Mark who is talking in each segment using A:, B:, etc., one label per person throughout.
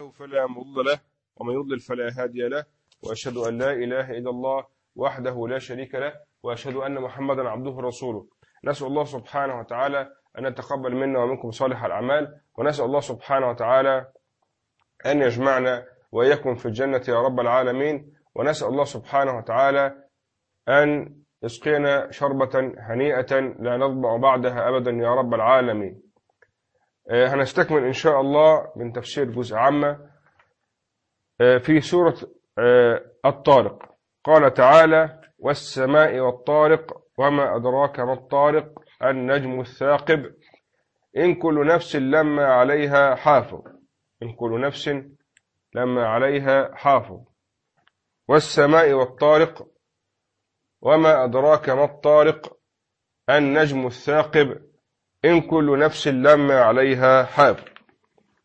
A: فلا مضل له ومن يضلل فلا هادي له وأشهد أن لا إله إلا الله وحده لا شريك له وأشهد أن محمدا عبده ورسوله. نسأل الله سبحانه وتعالى أن يتقبل منا ومنكم صالح الأعمال ونسأل الله سبحانه وتعالى أن يجمعنا وإياكم في الجنة يا رب العالمين ونسأل الله سبحانه وتعالى أن يسقينا شربة هنيئة لا نضبع بعدها أبدا يا رب العالمين. هنستكمل إن شاء الله من تفسير جزء عامة آه، في سورة آه، الطارق. قال تعالى والسماء والطارق وما أدراك ما الطارق النجم الثاقب. إن كل نفس لما عليها حافظ. إن كل نفس لما عليها حافظ. والسماء والطارق وما أدراك ما الطارق النجم الثاقب. إن كل نفس لما عليها حافظ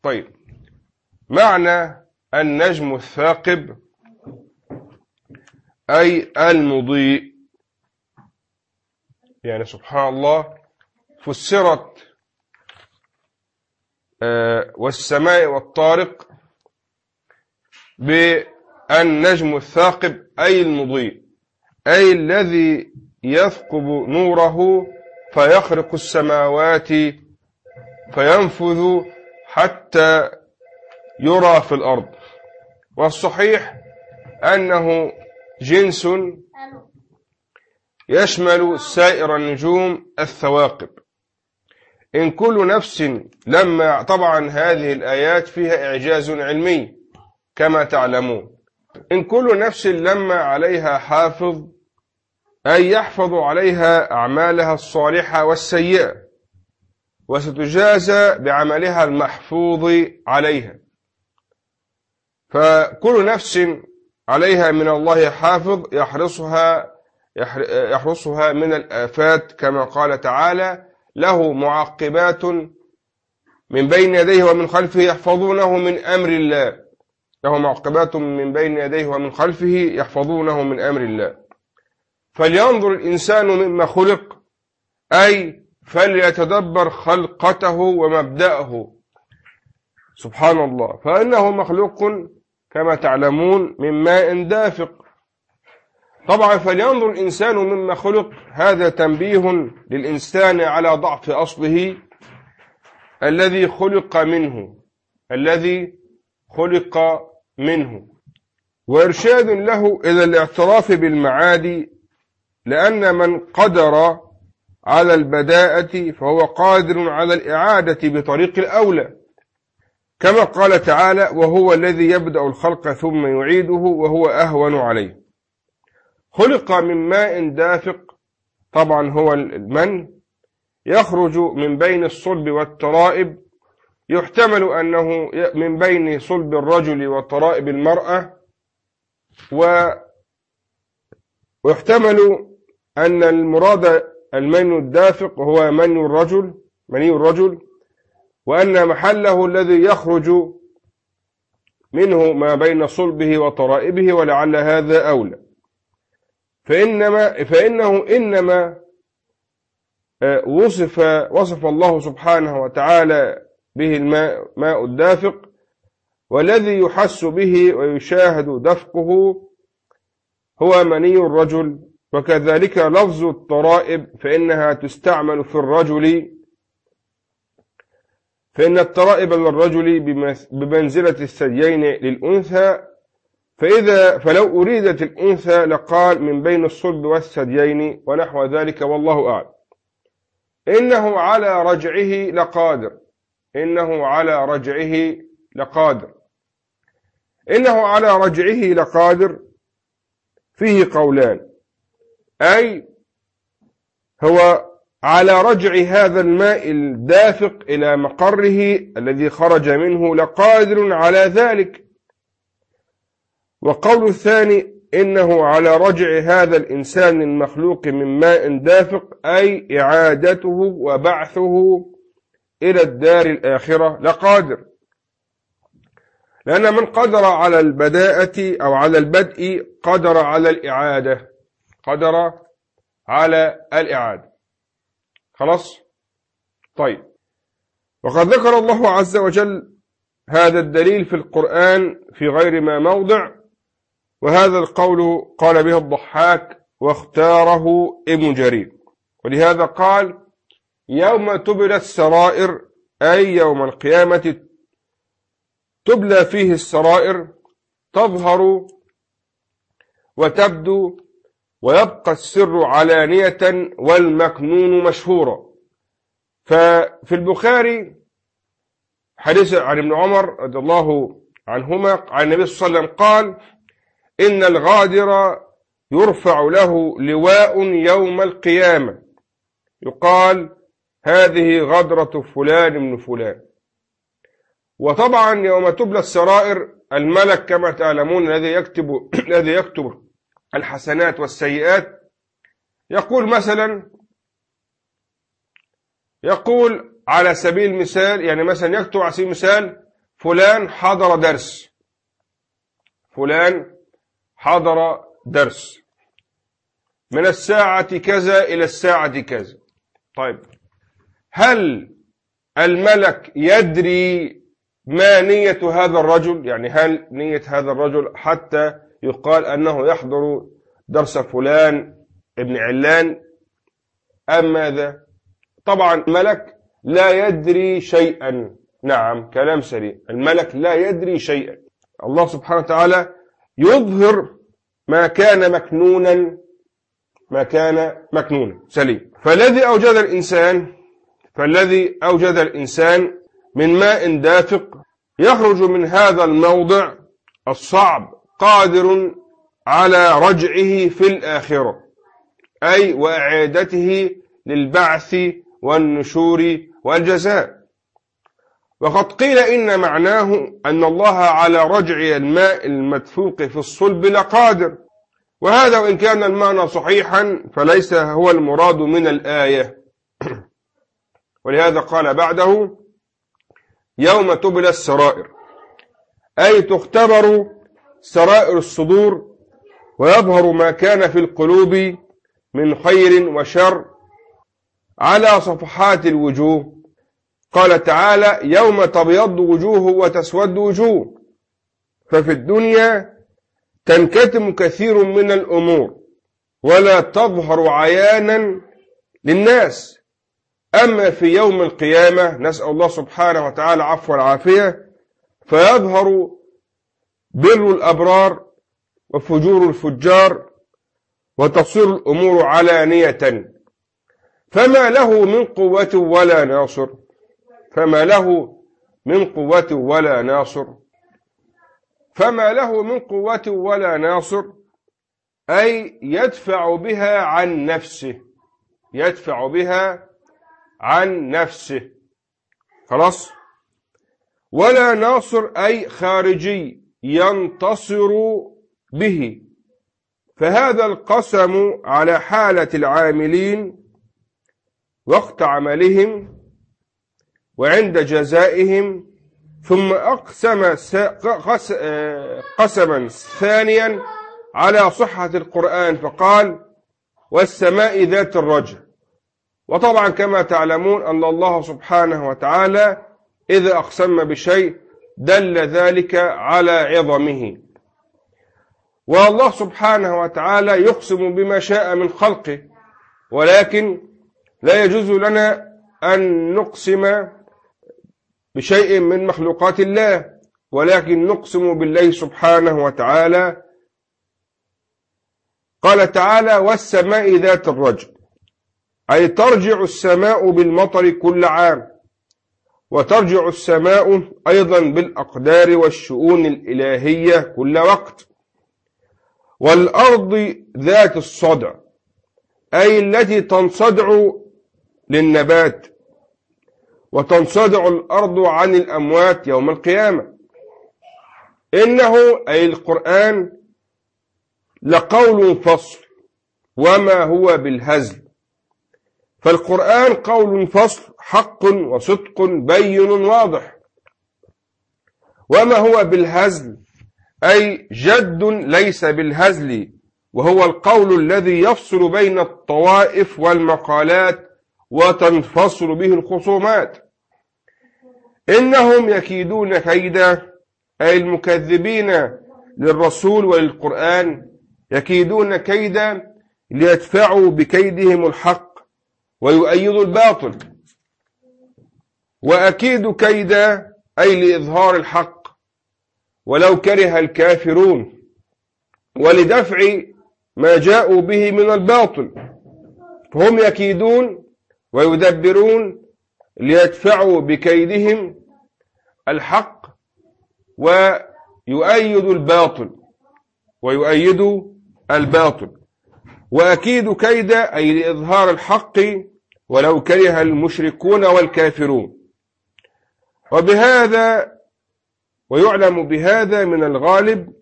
A: طيب. معنى النجم الثاقب أي المضيء. يعني سبحان الله فسرت آه، والسماء والطارق بالنجم الثاقب أي المضيء أي الذي يثقب نوره فيخرق السماوات فينفذ حتى يرى في الأرض. والصحيح أنه جنس يشمل سائر النجوم الثواقب. إن كل نفس لما طبعا هذه الآيات فيها إعجاز علمي كما تعلمون. إن كل نفس لما عليها حافظ أي يحفظ عليها أعمالها الصالحة والسيئة وستجازى بعملها المحفوظ عليها. فكل نفس عليها من الله حافظ يحرسها يحرسها من الآفات كما قال تعالى له معقبات من بين يديه ومن خلفه يحفظونه من أمر الله. له معقبات من بين يديه ومن خلفه يحفظونه من أمر الله. فلينظر الإنسان مما خلق أي فليتدبر خلقته ومبدأه. سبحان الله فإنه مخلوق كما تعلمون من ماء دافق. طبعا فلينظر الإنسان مما خلق. هذا تنبيه للإنسان على ضعف أصله الذي خلق منه الذي خلق منه. وإرشاد له إلى الاعتراف بالمعادي لأن من قدر على البداءة فهو قادر على الإعادة بطريق الأولى. كما قال تعالى وهو الذي يبدأ الخلق ثم يعيده وهو أهون عليه. خلق من ماء دافق طبعا هو المن يخرج من بين الصلب والترائب. يحتمل أنه من بين صلب الرجل وترائب المرأة ويحتمل أن المراد المني الدافق هو مني الرجل مني الرجل وأن محله الذي يخرج منه ما بين صلبه وطرائبه ولعل هذا أولى. فإنما فإنه إنما آه، وصف وصف الله سبحانه وتعالى به الماء ماء الدافق والذي يحس به ويشاهد دفقه هو مني الرجل. وكذلك لفظ الطرائب فإنها تستعمل في الرجل فإن الطرائب للرجل بمنزلة الثديين للأنثى فإذا فلو أريدت الأنثى لقال من بين الصلب والثديين ونحو ذلك والله أعلم. إنه على رجعه لقادر. إنه على رجعه لقادر. إنه على رجعه لقادر. فيه قولان. أي هو على رجع هذا الماء الدافق إلى مقره الذي خرج منه لقادر على ذلك. وقول الثاني إنه على رجع هذا الإنسان المخلوق من ماء دافق أي إعادته وبعثه إلى الدار الآخرة لقادر. لأن من قدر على البداءة أو على البدء قدر على الإعادة. قدر على الإعادة. خلاص؟ طيب. وقد ذكر الله عز وجل هذا الدليل في القرآن في غير ما موضع وهذا القول قال به الضحاك واختاره ابن جرير. ولهذا قال يوم تبلى السرائر أي يوم القيامة تبلى فيه السرائر تظهر وتبدو ويبقى السر علانية والمكنون مشهورا. ففي البخاري حديث عن ابن عمر رضي الله عنهما عن النبي صلى الله عليه وسلم قال إن الغادر يرفع له لواء يوم القيامة. يقال هذه غدرة فلان من فلان. وطبعا يوم تبلى السرائر الملك كما تعلمون الذي يكتب الذي يكتب الحسنات والسيئات. يقول مثلا يقول على سبيل المثال يعني مثلا يكتب على سبيل المثال فلان حضر درس. فلان حضر درس. من الساعة كذا إلى الساعة كذا. طيب. هل الملك يدري ما نية هذا الرجل؟ يعني هل نية هذا الرجل حتى يقال أنه يحضر درس فلان ابن علان. أم ماذا؟ طبعا الملك لا يدري شيئا. نعم كلام سريع. الملك لا يدري شيئا. الله سبحانه وتعالى يظهر ما كان مكنونا ما كان مكنونا. سليم. فالذي أوجد الإنسان فالذي أوجد الإنسان من ماء دافق يخرج من هذا الموضع الصعب. قادر على رجعه في الآخرة أي وإعادته للبعث والنشور والجزاء. وقد قيل إن معناه أن الله على رجع الماء المدفوق في الصلب لقادر. وهذا وإن كان المعنى صحيحا فليس هو المراد من الآية. ولهذا قال بعده يوم تبلى السرائر أي تختبر سرائر الصدور ويظهر ما كان في القلوب من خير وشر على صفحات الوجوه. قال تعالى يوم تبيض وجوه وتسود وجوه. ففي الدنيا تنكتم كثير من الأمور ولا تظهر عيانا للناس. أما في يوم القيامة نسأل الله سبحانه وتعالى عفو العافية فيظهر بر الأبرار وفجور الفجار وتصير الأمور علانية. فما له من قوة ولا ناصر. فما له من قوة ولا ناصر. فما له من قوة ولا ناصر. أي يدفع بها عن نفسه. يدفع بها عن نفسه. خلاص؟ ولا ناصر أي خارجي. ينتصر به. فهذا القسم على حالة العاملين وقت عملهم وعند جزائهم ثم أقسم قسما ثانيا على صحة القرآن فقال والسماء ذات الرجع. وطبعا كما تعلمون أن الله سبحانه وتعالى إذا أقسم بشيء دل ذلك على عظمه. والله سبحانه وتعالى يقسم بما شاء من خلقه ولكن لا يجوز لنا أن نقسم بشيء من مخلوقات الله ولكن نقسم بالله سبحانه وتعالى. قال تعالى والسماء ذات الرجل أي ترجع السماء بالمطر كل عام. وترجع السماء أيضا بالأقدار والشؤون الإلهية كل وقت. والأرض ذات الصدع أي التي تنصدع للنبات وتنصدع الأرض عن الأموات يوم القيامة. إنه أي القرآن لقول فصل وما هو بالهزل. فالقرآن قول فصل حق وصدق بين واضح. وما هو بالهزل؟ أي جد ليس بالهزل وهو القول الذي يفصل بين الطوائف والمقالات وتنفصل به الخصومات. إنهم يكيدون كيدا أي المكذبين للرسول وللقرآن يكيدون كيدا ليدفعوا بكيدهم الحق ويؤيدوا الباطل. وأكيد كيدا أي لإظهار الحق. ولو كره الكافرون ولدفع ما جاءوا به من الباطل. فهم يكيدون ويدبرون ليدفعوا بكيدهم الحق ويؤيد الباطل ويؤيد الباطل. وأكيد كيد أي لإظهار الحق ولو كره المشركون والكافرون. وبهذا ويعلم بهذا من الغالب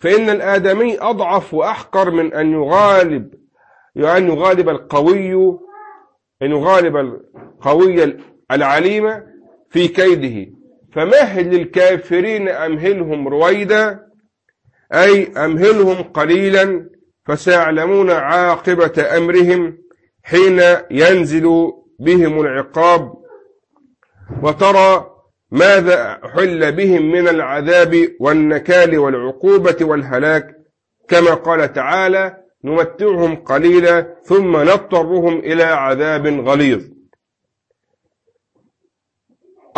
A: فإن الآدمي أضعف وأحقر من أن يغالب أن يغالب القوي أن يغالب القوي العليم في كيده. فمهل للكافرين أمهلهم رويدا؟ أي أمهلهم قليلا فسيعلمون عاقبة أمرهم حين ينزل بهم العقاب. وترى ماذا حل بهم من العذاب والنكال والعقوبة والهلاك؟ كما قال تعالى نمتعهم قليلا ثم نضطرهم إلى عذاب غليظ.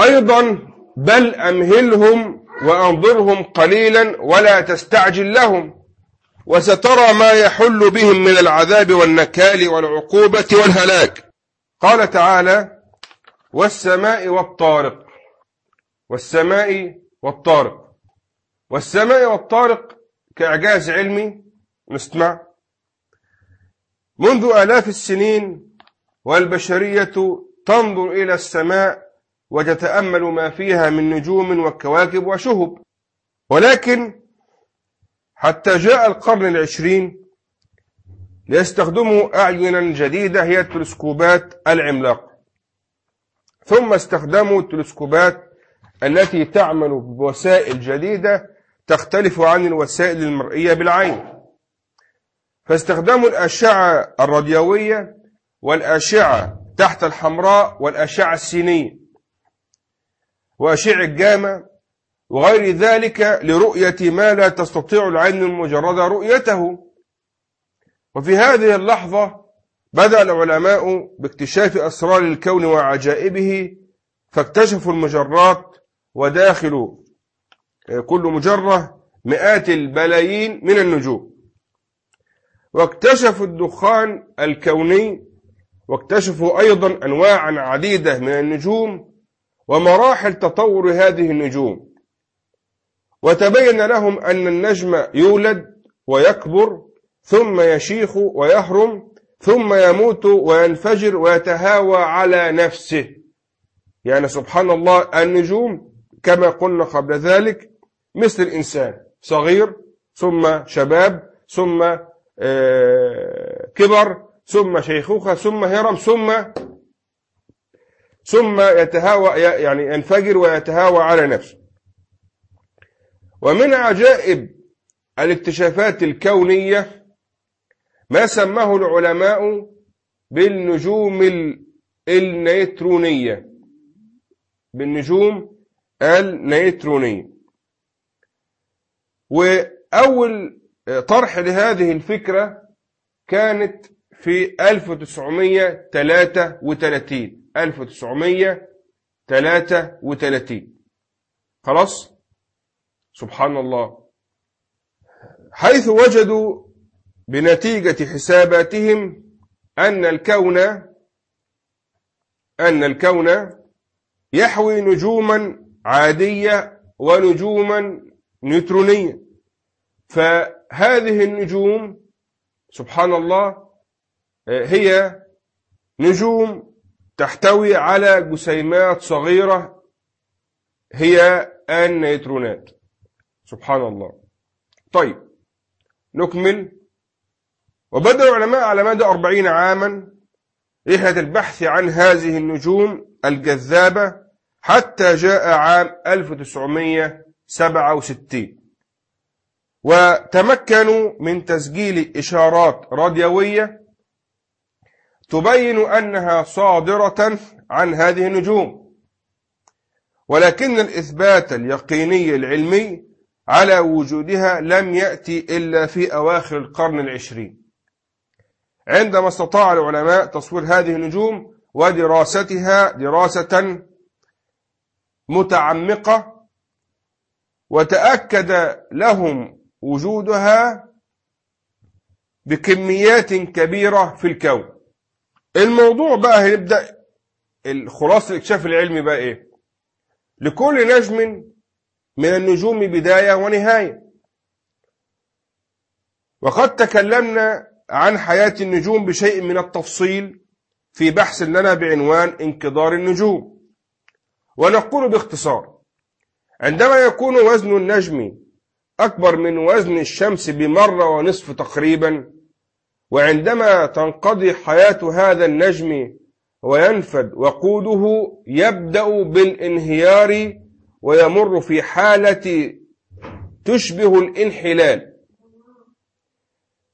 A: أيضا بل أمهلهم وأنظرهم قليلا ولا تستعجل لهم وسترى ما يحل بهم من العذاب والنكال والعقوبة والهلاك. قال تعالى والسماء والطارق. والسماء والطارق. والسماء والطارق كإعجاز علمي نسمع منذ آلاف السنين والبشرية تنظر إلى السماء وتتأمل ما فيها من نجوم وكواكب وشهب. ولكن حتى جاء القرن العشرين ليستخدموا أعينا جديدة هي التلسكوبات العملاقة. ثم استخدموا التلسكوبات التي تعمل بوسائل جديدة تختلف عن الوسائل المرئية بالعين. فاستخدموا الأشعة الراديوية والأشعة تحت الحمراء والأشعة السينية وأشعة الجامع وغير ذلك لرؤية ما لا تستطيع العين المجردة رؤيته. وفي هذه اللحظة بدأ العلماء باكتشاف أسرار الكون وعجائبه فاكتشفوا المجرات وداخل كل مجرة مئات البلايين من النجوم. واكتشفوا الدخان الكوني واكتشفوا أيضا أنواعا عديدة من النجوم ومراحل تطور هذه النجوم. وتبين لهم أن النجم يولد ويكبر ثم يشيخ ويهرم ثم يموت وينفجر ويتهاوى على نفسه. يعني سبحان الله النجوم كما قلنا قبل ذلك مثل الإنسان صغير ثم شباب ثم آه، كبر ثم شيخوخة ثم هرم ثم ثم يتهاوى يعني ينفجر ويتهاوى على نفسه. ومن عجائب الاكتشافات الكونية ما سماه العلماء بالنجوم النيترونية بالنجوم النيترونية وأول طرح لهذه الفكرة كانت في 1933 1933 خلاص؟ سبحان الله. حيث وجدوا بنتيجة حساباتهم أن الكون أن الكون يحوي نجوما عادية ونجوما نيوترونية. فهذه النجوم سبحان الله هي نجوم تحتوي على جسيمات صغيرة هي النيترونات. سبحان الله. طيب نكمل. وبدأ العلماء على مدى أربعين عاما رحلة البحث عن هذه النجوم الجذابة. حتى جاء عام 1967 وتمكنوا من تسجيل إشارات راديوية تبين أنها صادرة عن هذه النجوم. ولكن الإثبات اليقيني العلمي على وجودها لم يأتي إلا في أواخر القرن العشرين. عندما استطاع العلماء تصوير هذه النجوم ودراستها دراسة متعمقة وتأكد لهم وجودها بكميات كبيرة في الكون. الموضوع بقى هنبدأ الخلاصة الاكتشاف العلمي بقى إيه؟ لكل نجم من النجوم بداية ونهاية. وقد تكلمنا عن حياة النجوم بشيء من التفصيل في بحث لنا بعنوان انكدار النجوم. ونقول باختصار عندما يكون وزن النجم أكبر من وزن الشمس بمرة ونصف تقريبا وعندما تنقضي حياة هذا النجم وينفد وقوده يبدأ بالانهيار ويمر في حالة تشبه الانحلال.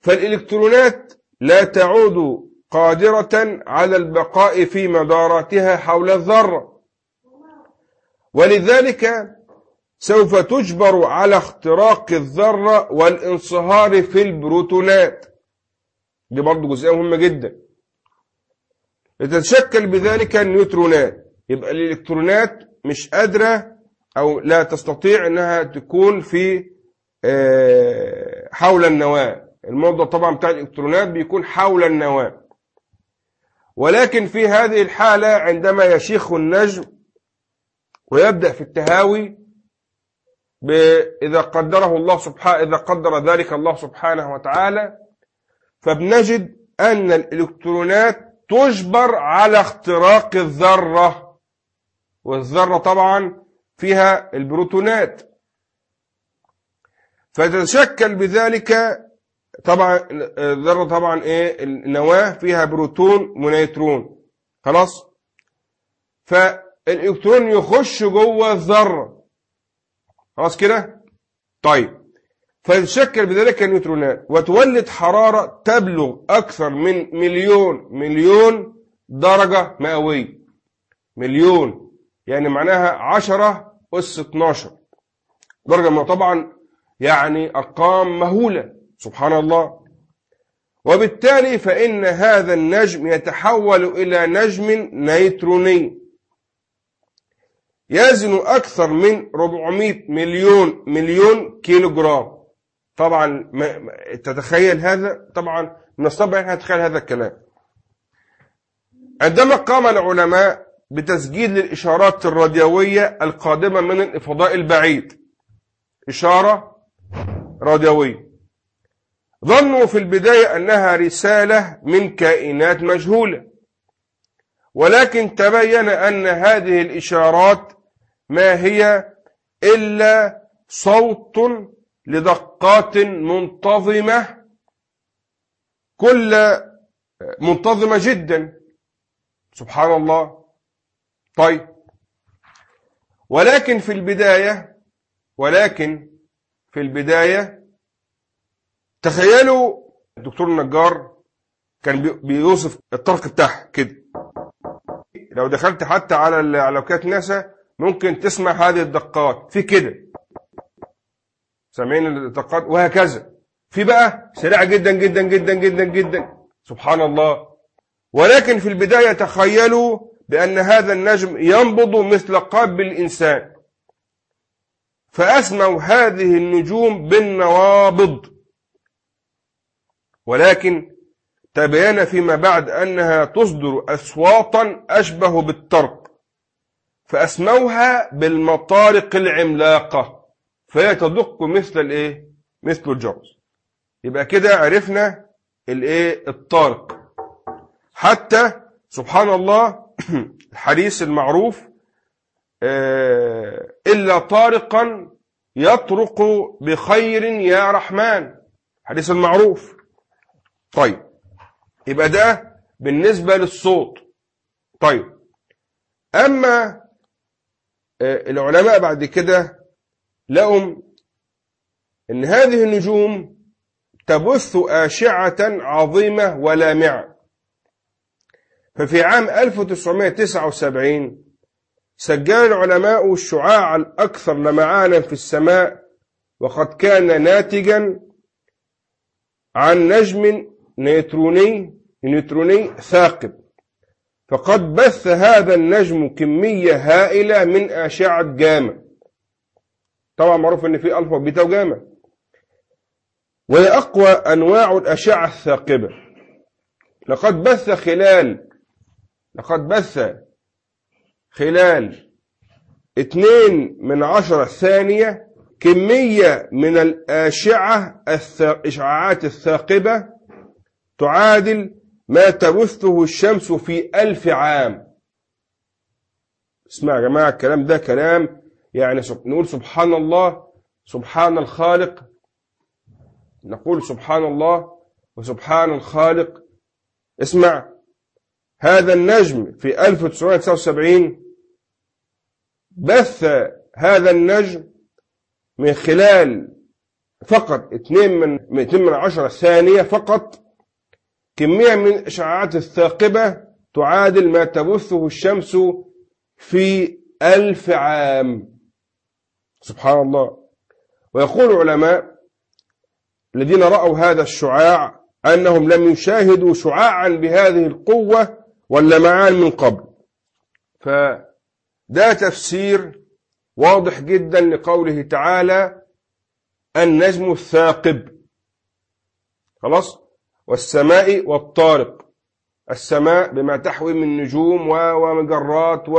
A: فالإلكترونات لا تعود قادرة على البقاء في مداراتها حول الذرة. ولذلك سوف تجبر على اختراق الذرة والانصهار في البروتونات دي برضه جزئية مهمة جدا. لتتشكل بذلك النيوترونات. يبقى الإلكترونات مش قادرة أو لا تستطيع أنها تكون في آه، حول النواة. الموضوع طبعا بتاع الإلكترونات بيكون حول النواة. ولكن في هذه الحالة عندما يشيخ النجم ويبدأ في التهاوي إذا قدره الله سبحانه إذا قدر ذلك الله سبحانه وتعالى فبنجد أن الإلكترونات تجبر على اختراق الذرة. والذرة طبعا فيها البروتونات. فتتشكل بذلك طبعا الذرة طبعا إيه؟ النواة فيها بروتون ونيترون. خلاص؟ فالإلكترون يخش جوه الذرة خلاص كده؟ طيب. فيتشكل بذلك النيوترونات وتولد حرارة تبلغ أكثر من مليون مليون درجة مئوية. مليون. يعني معناها عشرة أس 12 درجة طبعا يعني أرقام مهولة. سبحان الله. وبالتالي فإن هذا النجم يتحول إلى نجم نيتروني. يزن أكثر من 400 مليون مليون كيلو جرام طبعا تتخيل هذا؟ طبعا من الصعب أن نتخيل هذا الكلام. عندما قام العلماء بتسجيل الإشارات الراديوية القادمة من الفضاء البعيد. إشارة راديوية. ظنوا في البداية أنها رسالة من كائنات مجهولة. ولكن تبين أن هذه الإشارات ما هي إلا صوت لدقات منتظمة كل منتظمة جدا. سبحان الله. طيب. ولكن في البداية ولكن في البداية تخيلوا الدكتور النجار كان بيوصف الطرق بتاعها كده. لو دخلت حتى على على وكالة ناسا ممكن تسمع هذه الدقات. في كده. سامعين الدقات؟ وهكذا. في بقى سريعة جدا جدا جدا جدا جدا. سبحان الله. ولكن في البداية تخيلوا بأن هذا النجم ينبض مثل قلب الإنسان. فأسموا هذه النجوم بالنوابض. ولكن تبين فيما بعد أنها تصدر أصواتا أشبه بالطرق. فأسموها بالمطارق العملاقة. فهي تدق مثل الإيه؟ مثل الجرس يبقى كده عرفنا الإيه؟ الطارق. حتى سبحان الله الحديث المعروف آه، إلا طارقا يطرق بخير يا رحمن. حديث المعروف. طيب يبقى ده بالنسبة للصوت. طيب أما العلماء بعد كده لقوا إن هذه النجوم تبث أشعة عظيمة ولامعة ففي عام 1979 سجل العلماء الشعاع الأكثر لمعانا في السماء وقد كان ناتجا عن نجم نيتروني نيوتروني ثاقب. فقد بث هذا النجم كمية هائلة من أشعة جاما طبعا معروف إن في الفا وبيتا وجاما وهي أقوى أنواع الأشعة الثاقبة. لقد بث خلال لقد بث خلال اتنين من عشرة ثانية كمية من الأشعة الإشعاعات الثاقبة تعادل ما تبثه الشمس في ألف عام. اسمع يا جماعة الكلام ده كلام يعني نقول سبحان الله سبحان الخالق. نقول سبحان الله وسبحان الخالق. اسمع هذا النجم في 1979 بث هذا النجم من خلال فقط 2 من 2 من 10 ثانية فقط كمية من الإشعاعات الثاقبة تعادل ما تبثه الشمس في ألف عام. سبحان الله. ويقول العلماء الذين رأوا هذا الشعاع أنهم لم يشاهدوا شعاعا بهذه القوة واللمعان من قبل. فده تفسير واضح جدا لقوله تعالى النجم الثاقب. خلاص؟ والسماء والطارق. السماء بما تحوي من نجوم ومجرات و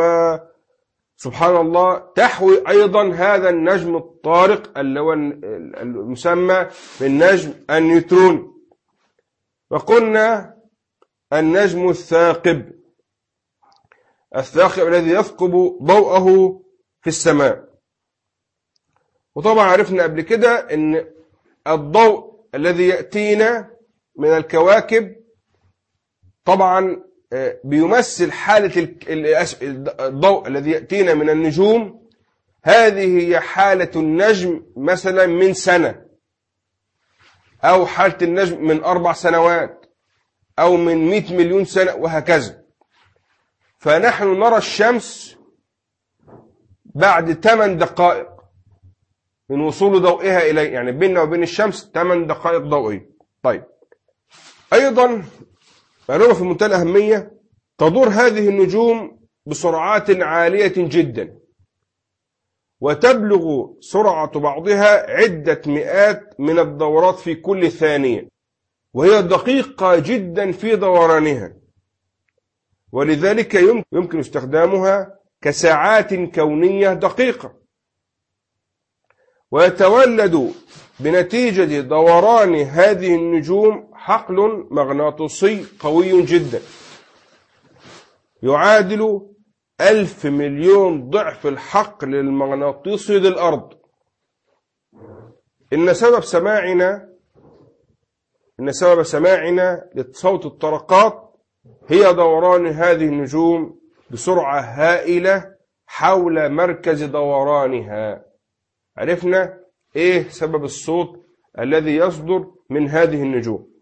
A: سبحان الله تحوي أيضا هذا النجم الطارق اللي هو المسمى بالنجم النيوترون. وقلنا النجم الثاقب. الثاقب الذي يثقب ضوءه في السماء. وطبعا عرفنا قبل كده إن الضوء الذي يأتينا من الكواكب طبعا بيمثل حالة الضوء الذي يأتينا من النجوم. هذه هي حالة النجم مثلا من سنة أو حالة النجم من أربع سنوات أو من مئة مليون سنة وهكذا. فنحن نرى الشمس بعد ثمان دقائق من وصول ضوئها إليه يعني بيننا وبين الشمس ثمان دقائق ضوئية. طيب. أيضا معلومة في منتهى الأهمية تدور هذه النجوم بسرعات عالية جدا. وتبلغ سرعة بعضها عدة مئات من الدورات في كل ثانية. وهي دقيقة جدا في دورانها. ولذلك يمكن استخدامها كساعات كونية دقيقة. ويتولد بنتيجة دوران هذه النجوم حقل مغناطيسي قوي جدا. يعادل ألف مليون ضعف الحقل المغناطيسي للأرض إن سبب سماعنا إن سبب سماعنا لصوت الطرقات هي دوران هذه النجوم بسرعة هائلة حول مركز دورانها. عرفنا إيه سبب الصوت الذي يصدر من هذه النجوم؟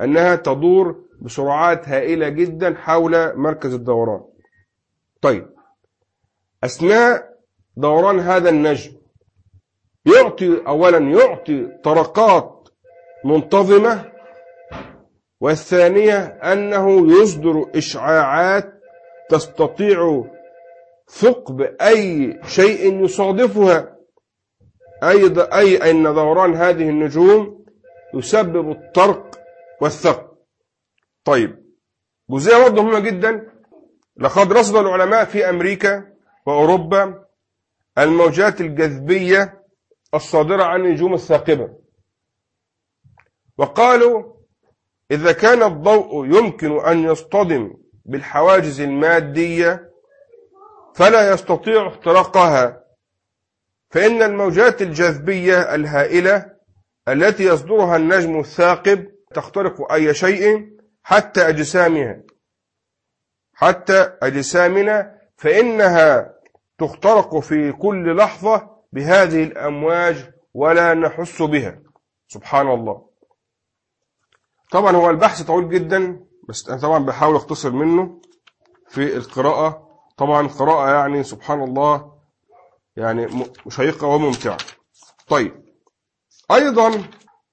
A: أنها تدور بسرعات هائلة جدا حول مركز الدوران. طيب أثناء دوران هذا النجم يعطي أولا يعطي طرقات منتظمة والثانية أنه يصدر إشعاعات تستطيع ثقب أي شيء يصادفها. أي, أي أن دوران هذه النجوم يسبب الطرق والثقب طيب جزئية برضه مهمة جدا. لقد رصد العلماء في أمريكا وأوروبا الموجات الجاذبية الصادرة عن النجوم الثاقبة. وقالوا إذا كان الضوء يمكن أن يصطدم بالحواجز المادية فلا يستطيع اختراقها فإن الموجات الجاذبية الهائلة التي يصدرها النجم الثاقب تخترق أي شيء حتى أجسامها. حتى أجسامنا فإنها تخترق في كل لحظة بهذه الأمواج ولا نحس بها. سبحان الله. طبعا هو البحث طويل جدا بس أنا طبعا بحاول أختصر منه في القراءة. طبعا قراءة يعني سبحان الله يعني شيقة وممتعة. طيب. أيضا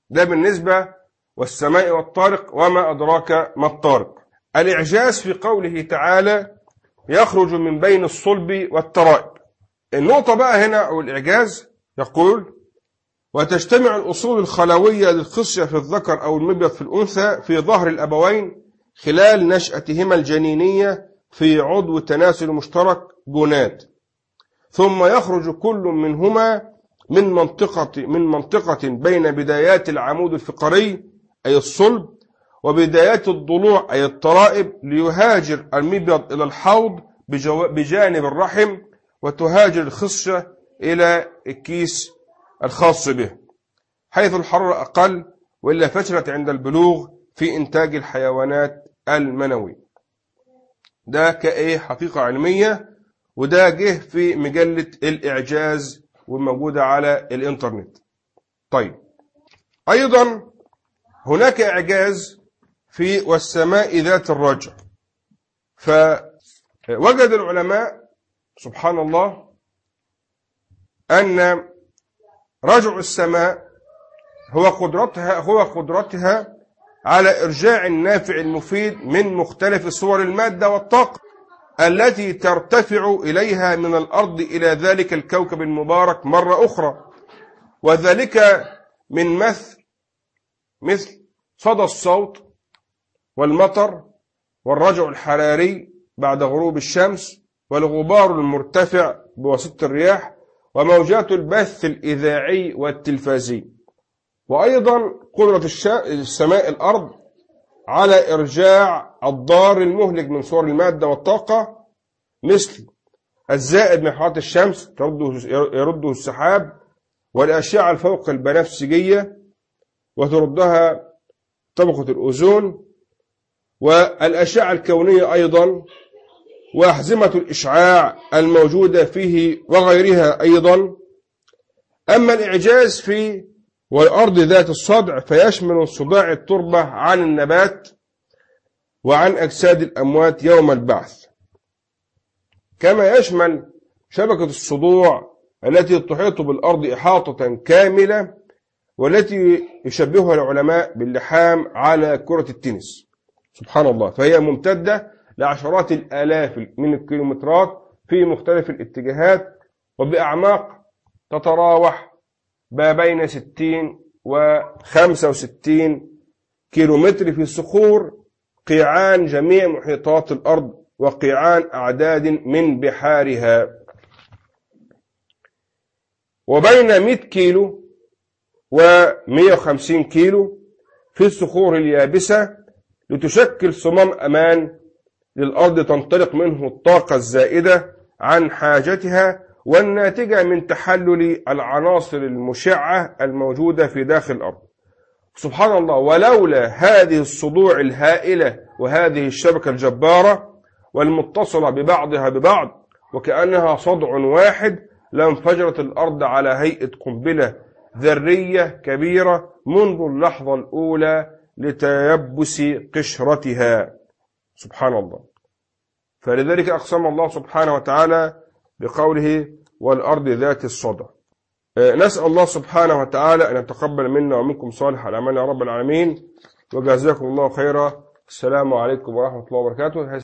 A: ده بالنسبة والسماء والطارق وما أدراك ما الطارق. الإعجاز في قوله تعالى يخرج من بين الصلب والترائب. النقطة بقى هنا أو الإعجاز يقول وتجتمع الأصول الخلوية للخصية في الذكر أو المبيض في الأنثى في ظهر الأبوين خلال نشأتهما الجنينية في عضو تناسل مشترك جونات ثم يخرج كل منهما من منطقة من منطقة بين بدايات العمود الفقري أي الصلب وبدايات الضلوع أي الطرائب ليهاجر المبيض إلى الحوض بجانب الرحم وتهاجر الخصية إلى الكيس الخاص به حيث الحرارة أقل وإلا فترة عند البلوغ في إنتاج الحيوانات المنوي. ده كإيه حقيقة علمية وده جه في مجلة الإعجاز وموجودة على الإنترنت. طيب أيضا هناك إعجاز في والسماء ذات الرجع. فوجد العلماء سبحان الله أن رجع السماء هو قدرتها هو قدرتها على إرجاع النافع المفيد من مختلف صور المادة والطاقة التي ترتفع إليها من الأرض إلى ذلك الكوكب المبارك مرة أخرى. وذلك من مثل مثل صدى الصوت والمطر والرجع الحراري بعد غروب الشمس والغبار المرتفع بواسطة الرياح وموجات البث الإذاعي والتلفازي وأيضا قدرة السماء الأرض على إرجاع الضار المهلك من صور المادة والطاقة مثل الزائد من حرارة الشمس يرده السحاب والأشعة الفوق البنفسجية وتردها طبقة الأوزون والأشعة الكونية أيضا وأحزمة الإشعاع الموجودة فيه وغيرها أيضا. أما الإعجاز في والأرض ذات الصدع فيشمل صداع التربة عن النبات وعن أجساد الأموات يوم البعث. كما يشمل شبكة الصدوع التي تحيط بالأرض إحاطة كاملة والتي يشبهها العلماء باللحام على كرة التنس. سبحان الله. فهي ممتدة لعشرات الآلاف من الكيلومترات في مختلف الاتجاهات وبأعماق تتراوح ما بين 60 و 65 كيلومتر في صخور قيعان جميع محيطات الأرض وقيعان أعداد من بحارها. وبين 100 كيلو و 150 كيلو في الصخور اليابسة لتشكل صمام أمان للأرض تنطلق منه الطاقة الزائدة عن حاجتها والناتجة من تحلل العناصر المشعة الموجودة في داخل الأرض. سبحان الله ولولا هذه الصدوع الهائلة وهذه الشبكة الجبارة والمتصلة ببعضها ببعض وكأنها صدع واحد لانفجرت الأرض على هيئة قنبلة ذرية كبيرة منذ اللحظة الأولى لتيبس قشرتها. سبحان الله. فلذلك أقسم الله سبحانه وتعالى بقوله والأرض ذات الصدع. آه، نسأل الله سبحانه وتعالى أن يتقبل منا ومنكم صالح الأعمال يا رب العالمين. وجزاكم الله خيرا. السلام عليكم ورحمة الله وبركاته.